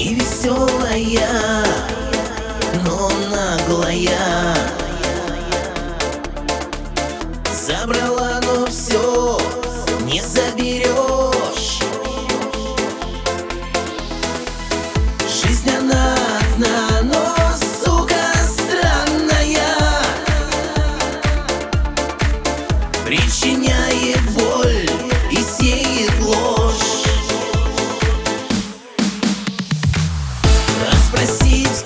И веселая, но наглая Забрала, но все не заберешь Жизнь она одна причиняет боль. спросить,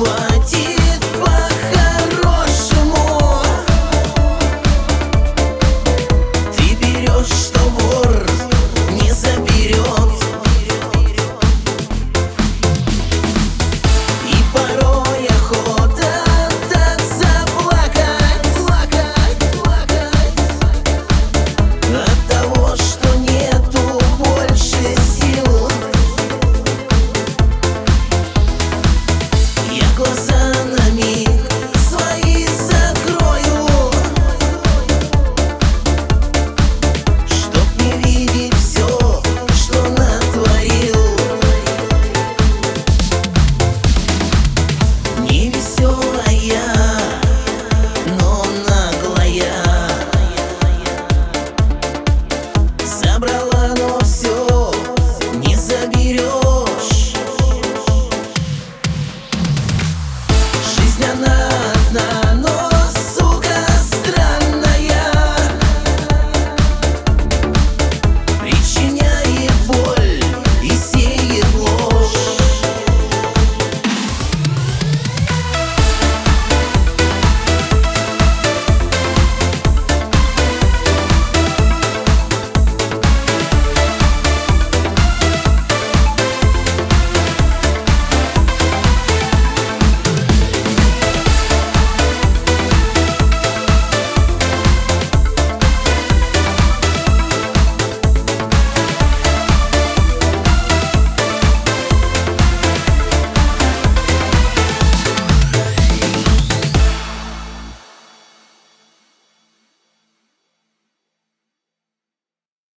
хватит.